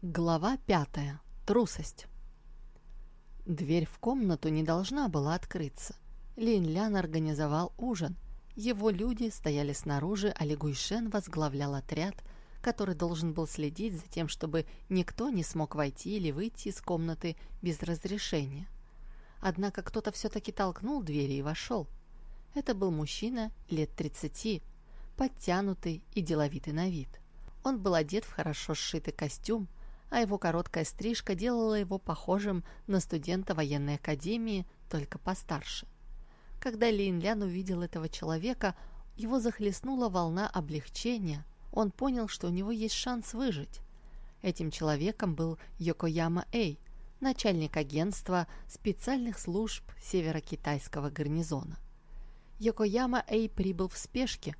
Глава пятая. Трусость. Дверь в комнату не должна была открыться. Лин Лян организовал ужин. Его люди стояли снаружи, а Ли Гуйшен возглавлял отряд, который должен был следить за тем, чтобы никто не смог войти или выйти из комнаты без разрешения. Однако кто-то все-таки толкнул двери и вошел. Это был мужчина лет 30, подтянутый и деловитый на вид. Он был одет в хорошо сшитый костюм, а его короткая стрижка делала его похожим на студента военной академии, только постарше. Когда Лин Лян увидел этого человека, его захлестнула волна облегчения. Он понял, что у него есть шанс выжить. Этим человеком был Йокояма Эй, начальник агентства специальных служб северо-китайского гарнизона. Йокояма Эй прибыл в спешке.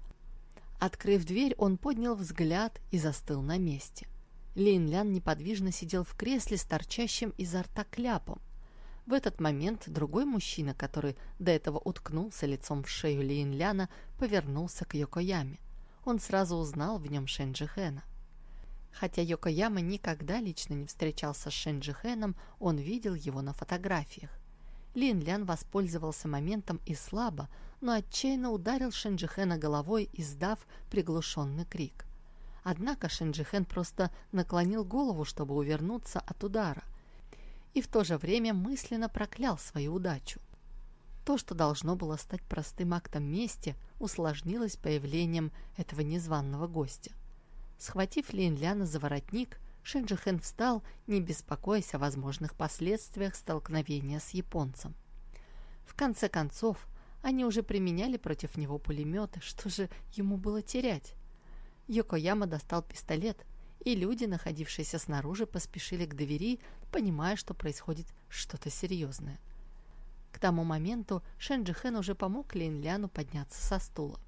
Открыв дверь, он поднял взгляд и застыл на месте – Лин Лян неподвижно сидел в кресле с торчащим изо рта кляпом. В этот момент другой мужчина, который до этого уткнулся лицом в шею Лин Ляна, повернулся к Йокояме. Он сразу узнал в нем Шенджихена. Хотя Йокояма никогда лично не встречался с Шенджихеном, он видел его на фотографиях. Лин Лян воспользовался моментом и слабо, но отчаянно ударил Шенджихена головой, издав приглушенный крик. Однако Шинджихен просто наклонил голову, чтобы увернуться от удара, и в то же время мысленно проклял свою удачу. То, что должно было стать простым актом мести, усложнилось появлением этого незваного гостя. Схватив Линляна за воротник, Шинджихен встал, не беспокоясь о возможных последствиях столкновения с японцем. В конце концов, они уже применяли против него пулеметы, что же ему было терять? Йокояма достал пистолет, и люди, находившиеся снаружи, поспешили к двери, понимая, что происходит что-то серьезное. К тому моменту Шенджихен уже помог Линляну подняться со стула.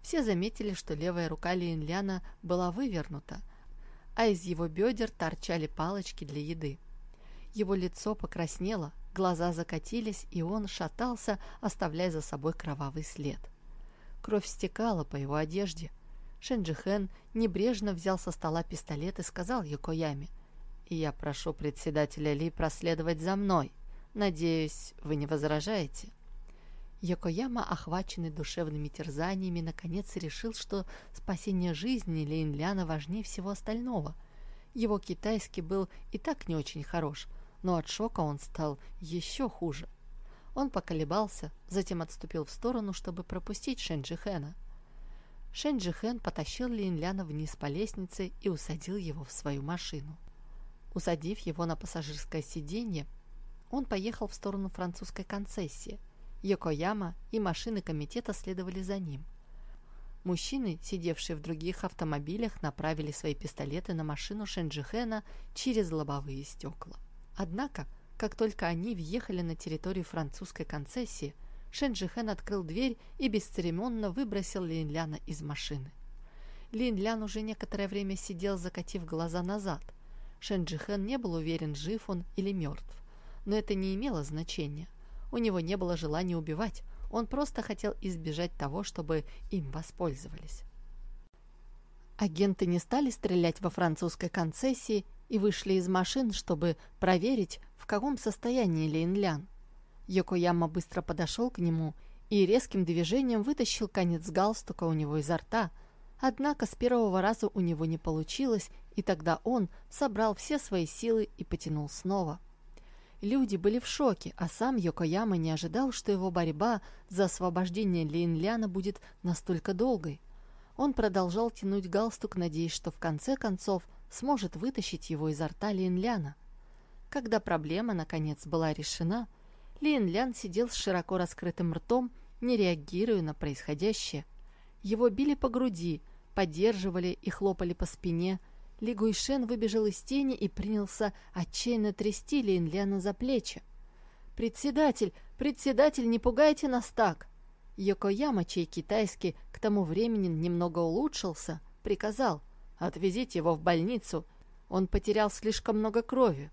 Все заметили, что левая рука Линляна была вывернута, а из его бедер торчали палочки для еды. Его лицо покраснело, глаза закатились, и он шатался, оставляя за собой кровавый след. Кровь стекала по его одежде – Шенджихен небрежно взял со стола пистолет и сказал Якояме, «Я прошу председателя Ли проследовать за мной. Надеюсь, вы не возражаете?» Якояма, охваченный душевными терзаниями, наконец решил, что спасение жизни Линляна важнее всего остального. Его китайский был и так не очень хорош, но от шока он стал еще хуже. Он поколебался, затем отступил в сторону, чтобы пропустить Шенджихена. Шэнь потащил Линляна вниз по лестнице и усадил его в свою машину. Усадив его на пассажирское сиденье, он поехал в сторону французской концессии. Йокояма и машины комитета следовали за ним. Мужчины, сидевшие в других автомобилях, направили свои пистолеты на машину Шенджихена через лобовые стекла. Однако, как только они въехали на территорию французской концессии, Шенджихен открыл дверь и бесцеремонно выбросил Линляна из машины. Линлян уже некоторое время сидел, закатив глаза назад. Шенджихен не был уверен, жив он или мертв. Но это не имело значения. У него не было желания убивать, он просто хотел избежать того, чтобы им воспользовались. Агенты не стали стрелять во французской концессии и вышли из машин, чтобы проверить, в каком состоянии Линлян. Йокояма быстро подошел к нему и резким движением вытащил конец галстука у него изо рта. Однако с первого раза у него не получилось, и тогда он собрал все свои силы и потянул снова. Люди были в шоке, а сам Йокояма не ожидал, что его борьба за освобождение Линляна будет настолько долгой. Он продолжал тянуть галстук, надеясь, что в конце концов сможет вытащить его изо рта Линляна. Когда проблема, наконец, была решена, Лин Лян сидел с широко раскрытым ртом, не реагируя на происходящее. Его били по груди, поддерживали и хлопали по спине. Ли Гуйшен выбежал из тени и принялся отчаянно трясти Лин Ляна за плечи. «Председатель! Председатель, не пугайте нас так!» Йокояма, чей китайский к тому времени немного улучшился, приказал «Отвезите его в больницу, он потерял слишком много крови».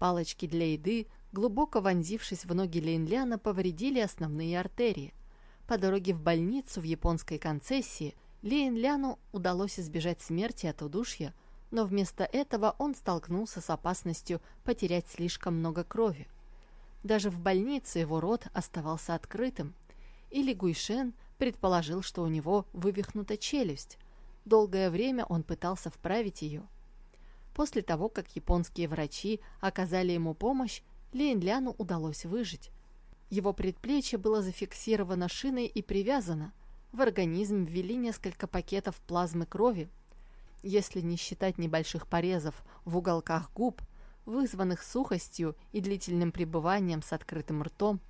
Палочки для еды, глубоко вонзившись в ноги Лейнляна, повредили основные артерии. По дороге в больницу в японской концессии Лейнляну удалось избежать смерти от удушья, но вместо этого он столкнулся с опасностью потерять слишком много крови. Даже в больнице его рот оставался открытым, или Гуйшен предположил, что у него вывихнута челюсть. Долгое время он пытался вправить ее. После того, как японские врачи оказали ему помощь, Лейнляну удалось выжить. Его предплечье было зафиксировано шиной и привязано. В организм ввели несколько пакетов плазмы крови. Если не считать небольших порезов в уголках губ, вызванных сухостью и длительным пребыванием с открытым ртом,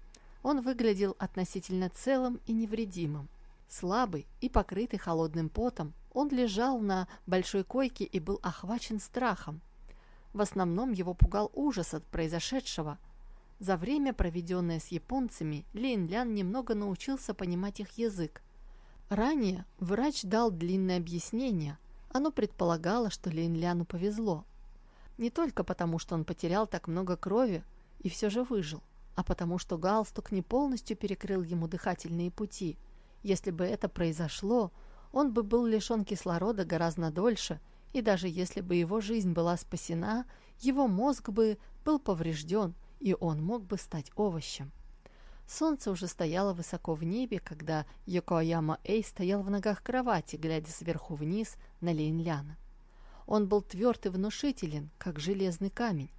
он выглядел относительно целым и невредимым. Слабый и покрытый холодным потом, он лежал на большой койке и был охвачен страхом. В основном его пугал ужас от произошедшего. За время, проведенное с японцами, Лин Лян немного научился понимать их язык. Ранее врач дал длинное объяснение. Оно предполагало, что Лин Ляну повезло. Не только потому, что он потерял так много крови и все же выжил, а потому что галстук не полностью перекрыл ему дыхательные пути. Если бы это произошло, он бы был лишен кислорода гораздо дольше – и даже если бы его жизнь была спасена, его мозг бы был поврежден, и он мог бы стать овощем. Солнце уже стояло высоко в небе, когда Йокояма Эй стоял в ногах кровати, глядя сверху вниз на Лейнляна. Он был тверд и внушителен, как железный камень.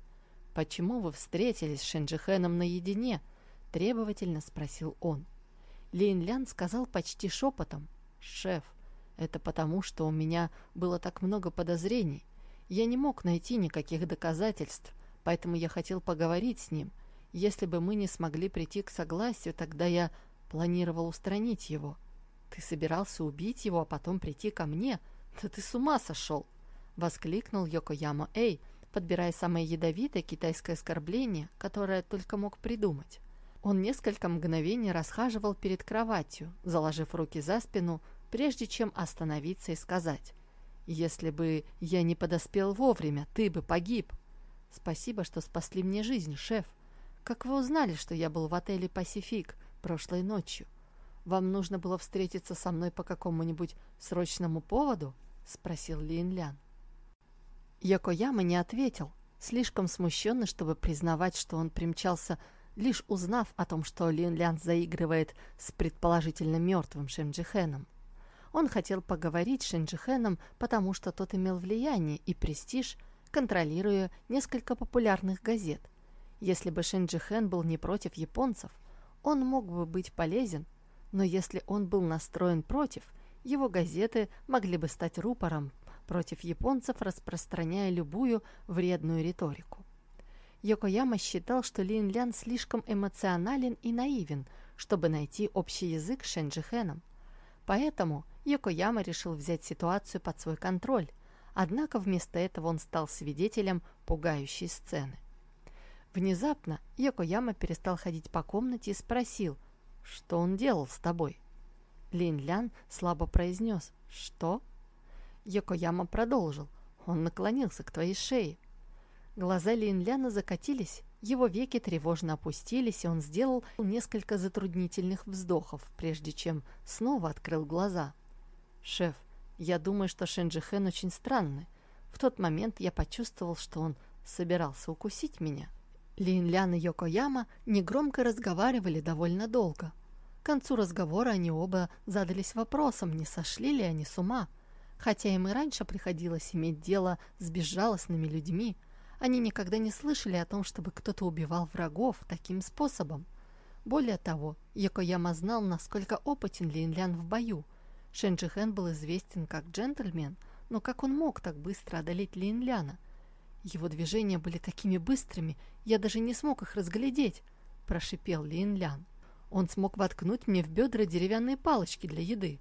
«Почему вы встретились с Шенджихеном наедине?» – требовательно спросил он. Лейнлян сказал почти шепотом. «Шеф, это потому, что у меня было так много подозрений. Я не мог найти никаких доказательств, поэтому я хотел поговорить с ним. Если бы мы не смогли прийти к согласию, тогда я планировал устранить его. Ты собирался убить его, а потом прийти ко мне? Да ты с ума сошел!» Воскликнул Йокояма Эй, подбирая самое ядовитое китайское оскорбление, которое только мог придумать. Он несколько мгновений расхаживал перед кроватью, заложив руки за спину, прежде чем остановиться и сказать, «Если бы я не подоспел вовремя, ты бы погиб». «Спасибо, что спасли мне жизнь, шеф. Как вы узнали, что я был в отеле «Пасифик» прошлой ночью? Вам нужно было встретиться со мной по какому-нибудь срочному поводу?» — спросил Лин Лян. Якояма не ответил, слишком смущенный, чтобы признавать, что он примчался лишь узнав о том, что Лин Лян заигрывает с предположительно мертвым Шенджихеном. Он хотел поговорить с Шинджихеном, потому что тот имел влияние и престиж, контролируя несколько популярных газет. Если бы Шинджихен был не против японцев, он мог бы быть полезен, но если он был настроен против, его газеты могли бы стать рупором против японцев, распространяя любую вредную риторику. Йокояма считал, что Лин Лян слишком эмоционален и наивен, чтобы найти общий язык с Шенджихеном. Поэтому Йокояма решил взять ситуацию под свой контроль, однако вместо этого он стал свидетелем пугающей сцены. Внезапно Йокояма перестал ходить по комнате и спросил, что он делал с тобой. Лин Лян слабо произнес «Что?». Йокояма продолжил «Он наклонился к твоей шее». Глаза Лин Ляна закатились, его веки тревожно опустились, и он сделал несколько затруднительных вздохов, прежде чем снова открыл глаза. «Шеф, я думаю, что Шенджи Хэн очень странный. В тот момент я почувствовал, что он собирался укусить меня». Лин Лян и Йокояма негромко разговаривали довольно долго. К концу разговора они оба задались вопросом, не сошли ли они с ума. Хотя им и раньше приходилось иметь дело с безжалостными людьми – они никогда не слышали о том, чтобы кто-то убивал врагов таким способом. Более того, Якояма знал, насколько опытен Линлян в бою. Шенджихен был известен как джентльмен, но как он мог так быстро одолеть Линляна? Его движения были такими быстрыми, я даже не смог их разглядеть, прошипел Линлян. Он смог воткнуть мне в бедра деревянные палочки для еды.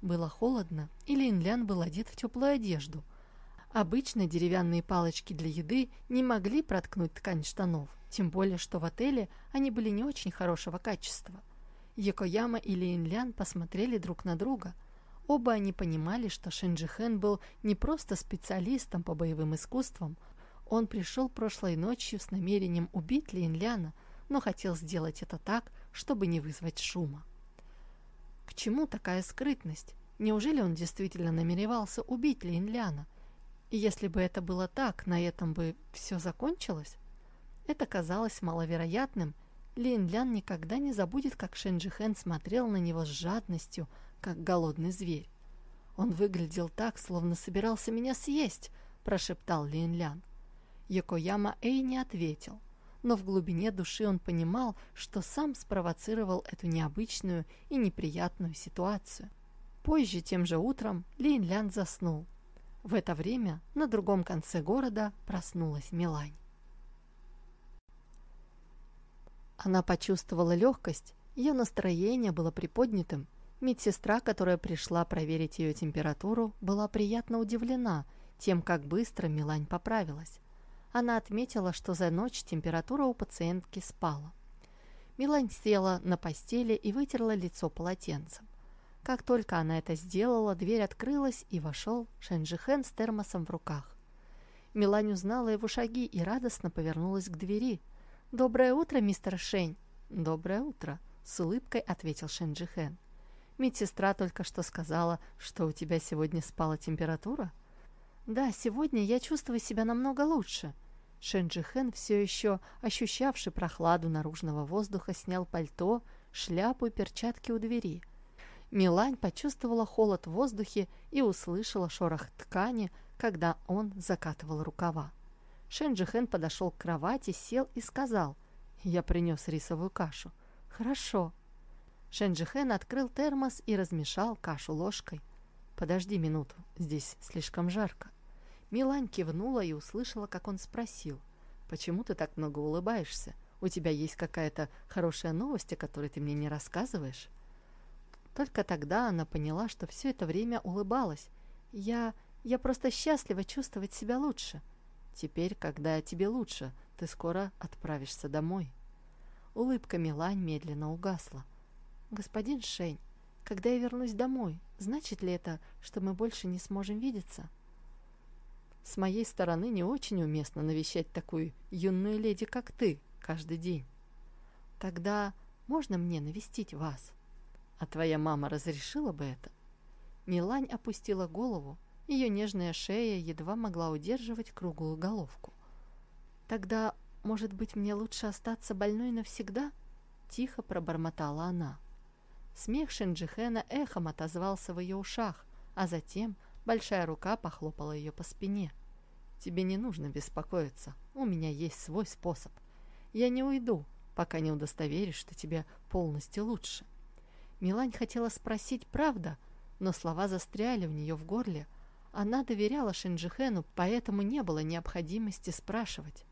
Было холодно, и Линлян был одет в теплую одежду – Обычно деревянные палочки для еды не могли проткнуть ткань штанов, тем более, что в отеле они были не очень хорошего качества. Якояма и Линлян посмотрели друг на друга. Оба они понимали, что Шенджихен был не просто специалистом по боевым искусствам. Он пришел прошлой ночью с намерением убить Линляна, но хотел сделать это так, чтобы не вызвать шума. К чему такая скрытность? Неужели он действительно намеревался убить Линляна? И если бы это было так, на этом бы все закончилось? Это казалось маловероятным. Лин Лян никогда не забудет, как Шэнджи Хэн смотрел на него с жадностью, как голодный зверь. «Он выглядел так, словно собирался меня съесть», – прошептал Лин Лян. Якояма Эй не ответил, но в глубине души он понимал, что сам спровоцировал эту необычную и неприятную ситуацию. Позже, тем же утром, Лин Лян заснул. В это время на другом конце города проснулась Милань. Она почувствовала легкость, ее настроение было приподнятым. Медсестра, которая пришла проверить ее температуру, была приятно удивлена тем, как быстро Милань поправилась. Она отметила, что за ночь температура у пациентки спала. Милань села на постели и вытерла лицо полотенцем. Как только она это сделала, дверь открылась, и вошел Шенджихен с термосом в руках. Милань узнала его шаги и радостно повернулась к двери. «Доброе утро, мистер Шень!» «Доброе утро!» — с улыбкой ответил Шенджихен. «Медсестра только что сказала, что у тебя сегодня спала температура?» «Да, сегодня я чувствую себя намного лучше». Шенджихен, все еще ощущавший прохладу наружного воздуха, снял пальто, шляпу и перчатки у двери. Милань почувствовала холод в воздухе и услышала шорох ткани, когда он закатывал рукава. Шенджихен подошел к кровати, сел и сказал, «Я принес рисовую кашу». «Хорошо». Шенджихен открыл термос и размешал кашу ложкой. «Подожди минуту, здесь слишком жарко». Милань кивнула и услышала, как он спросил, «Почему ты так много улыбаешься? У тебя есть какая-то хорошая новость, о которой ты мне не рассказываешь?» Только тогда она поняла, что все это время улыбалась. «Я... я просто счастлива чувствовать себя лучше. Теперь, когда тебе лучше, ты скоро отправишься домой». Улыбка Милань медленно угасла. «Господин Шень, когда я вернусь домой, значит ли это, что мы больше не сможем видеться?» С моей стороны не очень уместно навещать такую юную леди, как ты, каждый день. Тогда можно мне навестить вас?» А твоя мама разрешила бы это? Милань опустила голову. Ее нежная шея едва могла удерживать круглую головку. «Тогда, может быть, мне лучше остаться больной навсегда?» Тихо пробормотала она. Смех Шинджихена эхом отозвался в ее ушах, а затем большая рука похлопала ее по спине. «Тебе не нужно беспокоиться, у меня есть свой способ. Я не уйду, пока не удостоверюсь, что тебе полностью лучше». Милань хотела спросить «правда?», но слова застряли у нее в горле. Она доверяла Шинджихену, поэтому не было необходимости спрашивать.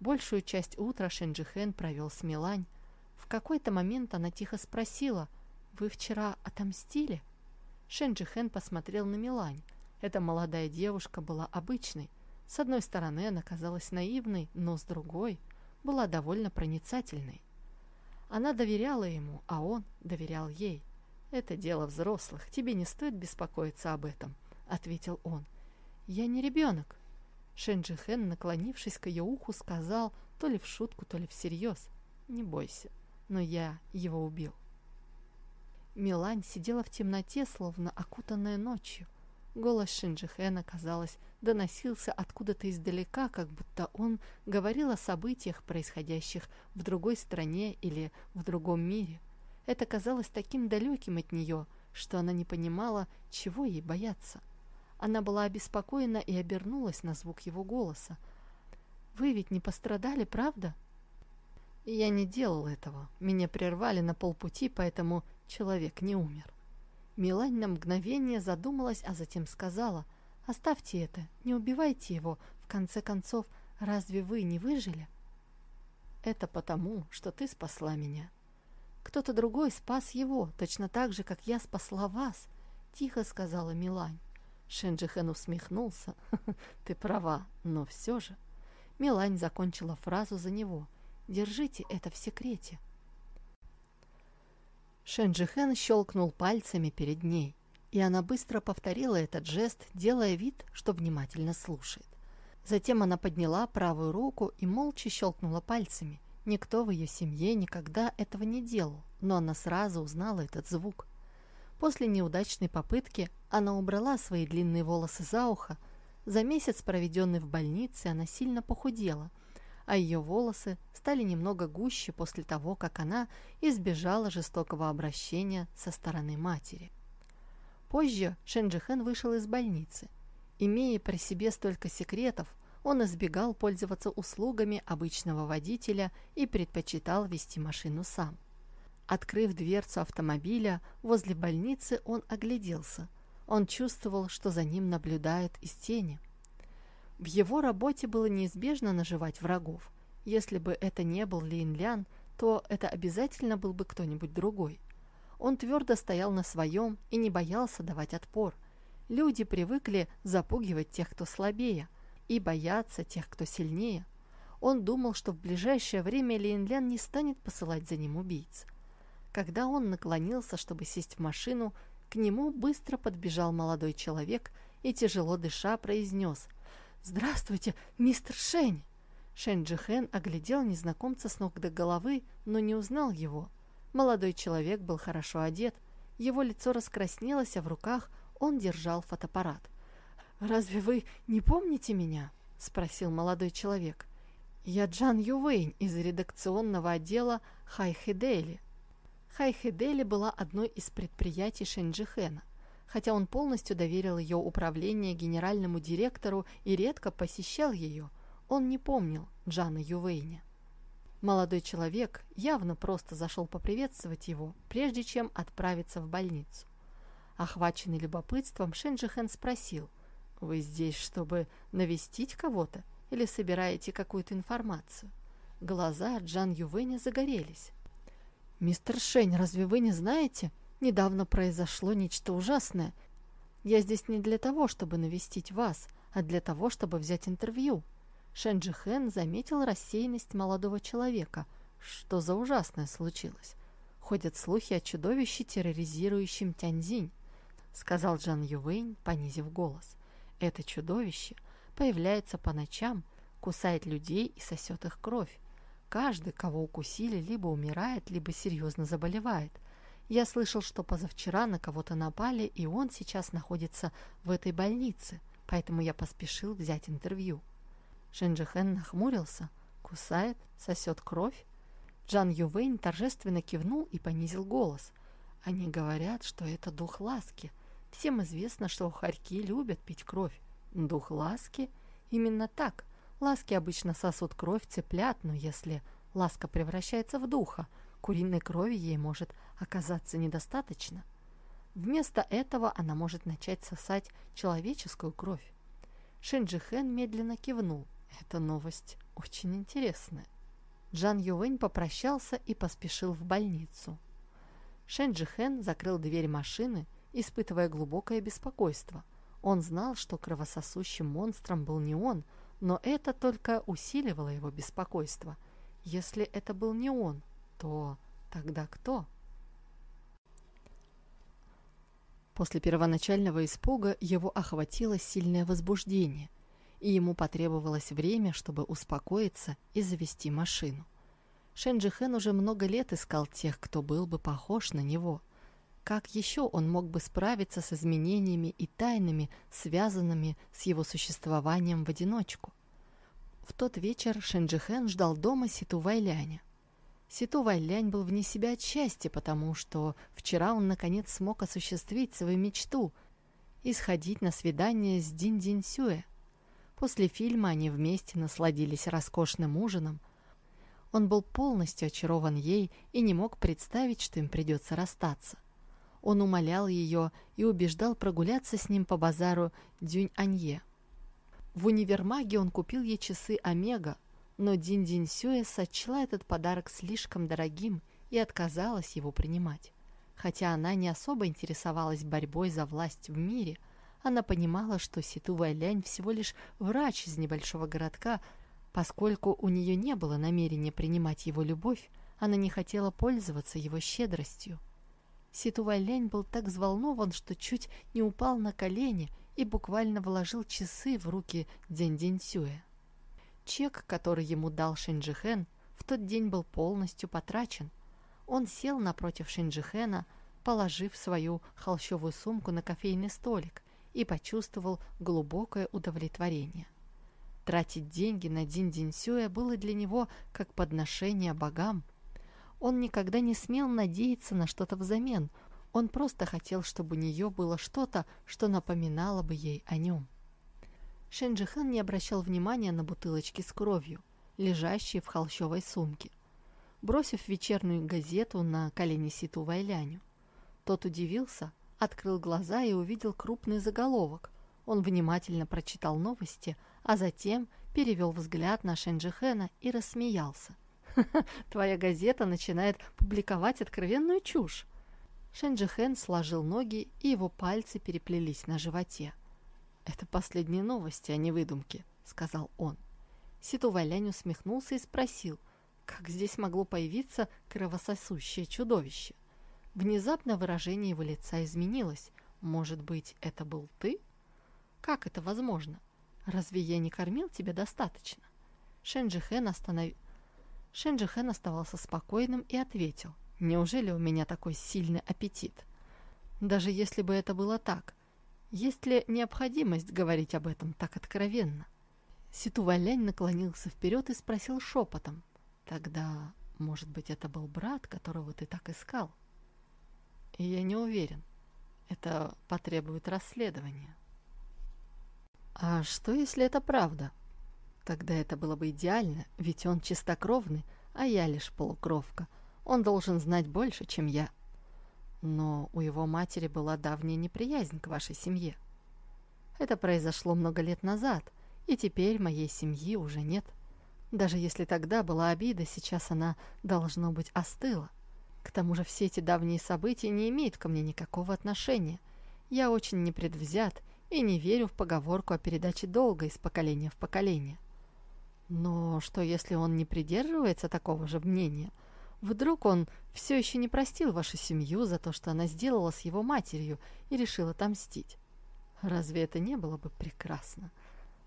Большую часть утра Шинджихен провел с Милань. В какой-то момент она тихо спросила «Вы вчера отомстили?» Шинджихен посмотрел на Милань. Эта молодая девушка была обычной. С одной стороны, она казалась наивной, но с другой была довольно проницательной. Она доверяла ему, а он доверял ей. «Это дело взрослых, тебе не стоит беспокоиться об этом», — ответил он. «Я не ребенок». Шенджи Хэн, наклонившись к ее уху, сказал то ли в шутку, то ли всерьез. «Не бойся, но я его убил». Милань сидела в темноте, словно окутанная ночью. Голос Шинджихена, казалось, доносился откуда-то издалека, как будто он говорил о событиях, происходящих в другой стране или в другом мире. Это казалось таким далеким от нее, что она не понимала, чего ей бояться. Она была обеспокоена и обернулась на звук его голоса. «Вы ведь не пострадали, правда?» «Я не делал этого. Меня прервали на полпути, поэтому человек не умер». Милань на мгновение задумалась, а затем сказала, «Оставьте это, не убивайте его. В конце концов, разве вы не выжили?» «Это потому, что ты спасла меня. Кто-то другой спас его, точно так же, как я спасла вас», — тихо сказала Милань. Шенджихен усмехнулся. «Ты права, но все же...» Милань закончила фразу за него. «Держите это в секрете». Шенджихен щелкнул пальцами перед ней, и она быстро повторила этот жест, делая вид, что внимательно слушает. Затем она подняла правую руку и молча щелкнула пальцами. Никто в ее семье никогда этого не делал, но она сразу узнала этот звук. После неудачной попытки она убрала свои длинные волосы за ухо, За месяц, проведенный в больнице, она сильно похудела, а ее волосы стали немного гуще после того, как она избежала жестокого обращения со стороны матери. Позже Шенджихен вышел из больницы. Имея при себе столько секретов, он избегал пользоваться услугами обычного водителя и предпочитал вести машину сам. Открыв дверцу автомобиля, возле больницы он огляделся. Он чувствовал, что за ним наблюдают из тени. В его работе было неизбежно наживать врагов. Если бы это не был Лин Лян, то это обязательно был бы кто-нибудь другой. Он твердо стоял на своем и не боялся давать отпор. Люди привыкли запугивать тех, кто слабее, и бояться тех, кто сильнее. Он думал, что в ближайшее время Лин Лян не станет посылать за ним убийц. Когда он наклонился, чтобы сесть в машину, к нему быстро подбежал молодой человек и, тяжело дыша, произнес «Здравствуйте, мистер Шень!» Шэнь Джихэн оглядел незнакомца с ног до головы, но не узнал его. Молодой человек был хорошо одет, его лицо раскраснелось, а в руках он держал фотоаппарат. «Разве вы не помните меня?» – спросил молодой человек. «Я Джан Ювейн из редакционного отдела Хайхедели», Хайхедели была одной из предприятий Шенджихена. Хотя он полностью доверил ее управление генеральному директору и редко посещал ее, он не помнил Джана Ювейня. Молодой человек явно просто зашел поприветствовать его, прежде чем отправиться в больницу. Охваченный любопытством, Шенджихен спросил, «Вы здесь, чтобы навестить кого-то или собираете какую-то информацию?» Глаза Джан Ювэня загорелись. «Мистер Шень, разве вы не знаете? Недавно произошло нечто ужасное. Я здесь не для того, чтобы навестить вас, а для того, чтобы взять интервью». Шэнджи Хэн заметил рассеянность молодого человека. Что за ужасное случилось? Ходят слухи о чудовище, терроризирующем Тяньзинь, сказал Джан Ювейн, понизив голос. Это чудовище появляется по ночам, кусает людей и сосет их кровь. Каждый, кого укусили, либо умирает, либо серьезно заболевает. Я слышал, что позавчера на кого-то напали, и он сейчас находится в этой больнице, поэтому я поспешил взять интервью. Шенджихен нахмурился, кусает, сосет кровь. Джан Ювейн торжественно кивнул и понизил голос. Они говорят, что это дух ласки. Всем известно, что хорьки любят пить кровь. Дух ласки? Именно так. Ласки обычно сосут кровь цыплят, но если ласка превращается в духа, куриной крови ей может оказаться недостаточно. Вместо этого она может начать сосать человеческую кровь. Шинджи медленно кивнул. Эта новость очень интересная. Джан Ювэнь попрощался и поспешил в больницу. Шэнджи закрыл дверь машины, испытывая глубокое беспокойство. Он знал, что кровососущим монстром был не он, но это только усиливало его беспокойство. Если это был не он, то тогда кто? После первоначального испуга его охватило сильное возбуждение, и ему потребовалось время, чтобы успокоиться и завести машину. Шенджихен уже много лет искал тех, кто был бы похож на него. Как еще он мог бы справиться с изменениями и тайнами, связанными с его существованием в одиночку? В тот вечер Шенджихен ждал дома Ситу Вайляня. Ситу Вайлянь был вне себя от счастья, потому что вчера он наконец смог осуществить свою мечту и сходить на свидание с Дин Дин Сюэ. После фильма они вместе насладились роскошным ужином. Он был полностью очарован ей и не мог представить, что им придется расстаться. Он умолял ее и убеждал прогуляться с ним по базару Дюнь-Анье. В универмаге он купил ей часы Омега, но Дин Дин Сюэ сочла этот подарок слишком дорогим и отказалась его принимать. Хотя она не особо интересовалась борьбой за власть в мире, она понимала, что Ситу Вайлянь всего лишь врач из небольшого городка, поскольку у нее не было намерения принимать его любовь, она не хотела пользоваться его щедростью. Ситу Вайлянь был так взволнован, что чуть не упал на колени и буквально вложил часы в руки День День Сюэ. Чек, который ему дал Шинджихен, в тот день был полностью потрачен. Он сел напротив Шинджихена, положив свою холщовую сумку на кофейный столик и почувствовал глубокое удовлетворение. Тратить деньги на Дин Дин Сюэ было для него как подношение богам. Он никогда не смел надеяться на что-то взамен, он просто хотел, чтобы у нее было что-то, что напоминало бы ей о нем. Шенджихан не обращал внимания на бутылочки с кровью, лежащие в холщовой сумке. Бросив вечернюю газету на колени Ситу Вайляню, тот удивился, открыл глаза и увидел крупный заголовок. Он внимательно прочитал новости, а затем перевел взгляд на Шенджихена и рассмеялся. твоя газета начинает публиковать откровенную чушь!» Шенджихен сложил ноги, и его пальцы переплелись на животе. «Это последние новости, а не выдумки», — сказал он. Ситу Валянь усмехнулся и спросил, как здесь могло появиться кровососущее чудовище. Внезапно выражение его лица изменилось. «Может быть, это был ты?» «Как это возможно? Разве я не кормил тебя достаточно?» Шенджихен, останов... Шенджихен оставался спокойным и ответил. «Неужели у меня такой сильный аппетит?» «Даже если бы это было так, есть ли необходимость говорить об этом так откровенно?» Ситу Валянь наклонился вперед и спросил шепотом. «Тогда, может быть, это был брат, которого ты так искал?» И «Я не уверен. Это потребует расследования». «А что, если это правда?» Тогда это было бы идеально, ведь он чистокровный, а я лишь полукровка. Он должен знать больше, чем я. Но у его матери была давняя неприязнь к вашей семье. Это произошло много лет назад, и теперь моей семьи уже нет. Даже если тогда была обида, сейчас она, должно быть, остыла. К тому же все эти давние события не имеют ко мне никакого отношения. Я очень непредвзят и не верю в поговорку о передаче долга из поколения в поколение. Но что, если он не придерживается такого же мнения? Вдруг он все еще не простил вашу семью за то, что она сделала с его матерью и решил отомстить? Разве это не было бы прекрасно?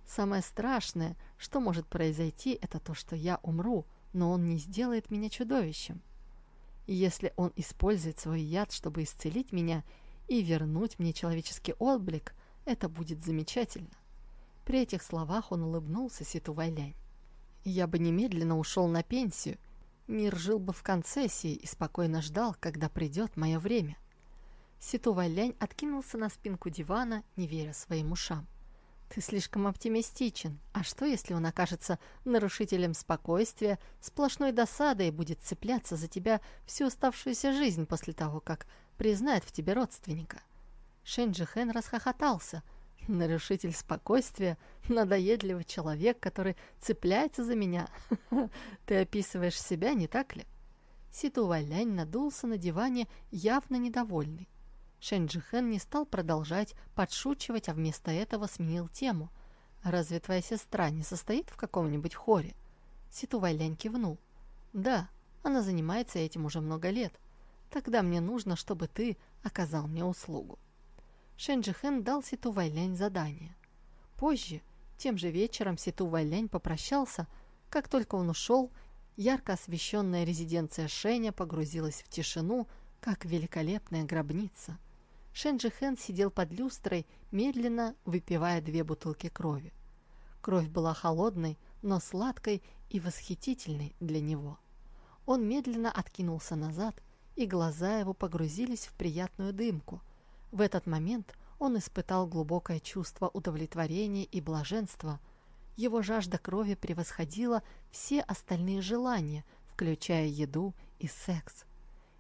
Самое страшное, что может произойти, это то, что я умру, но он не сделает меня чудовищем. И если он использует свой яд, чтобы исцелить меня и вернуть мне человеческий облик, это будет замечательно. При этих словах он улыбнулся Ситу Вайлянь. Я бы немедленно ушел на пенсию. Мир жил бы в концессии и спокойно ждал, когда придет мое время. Ситу Вайлянь откинулся на спинку дивана, не веря своим ушам. «Ты слишком оптимистичен. А что, если он окажется нарушителем спокойствия, сплошной досадой и будет цепляться за тебя всю оставшуюся жизнь после того, как признает в тебе родственника?» Шэнь Хэн расхохотался – Нарушитель спокойствия, надоедливый человек, который цепляется за меня. Ты описываешь себя, не так ли? Ситу Валянь надулся на диване, явно недовольный. Шэнь не стал продолжать подшучивать, а вместо этого сменил тему. «Разве твоя сестра не состоит в каком-нибудь хоре?» Ситу Вайлянь кивнул. «Да, она занимается этим уже много лет. Тогда мне нужно, чтобы ты оказал мне услугу». Шенджихен дал Ситу Вайлянь задание. Позже, тем же вечером, Ситу Вайлянь попрощался. Как только он ушел, ярко освещенная резиденция Шеня погрузилась в тишину, как великолепная гробница. Шенджихен сидел под люстрой, медленно выпивая две бутылки крови. Кровь была холодной, но сладкой и восхитительной для него. Он медленно откинулся назад, и глаза его погрузились в приятную дымку – в этот момент он испытал глубокое чувство удовлетворения и блаженства. Его жажда крови превосходила все остальные желания, включая еду и секс.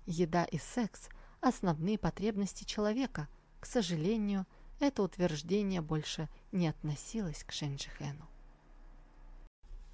Еда и секс – основные потребности человека. К сожалению, это утверждение больше не относилось к Шенджихену.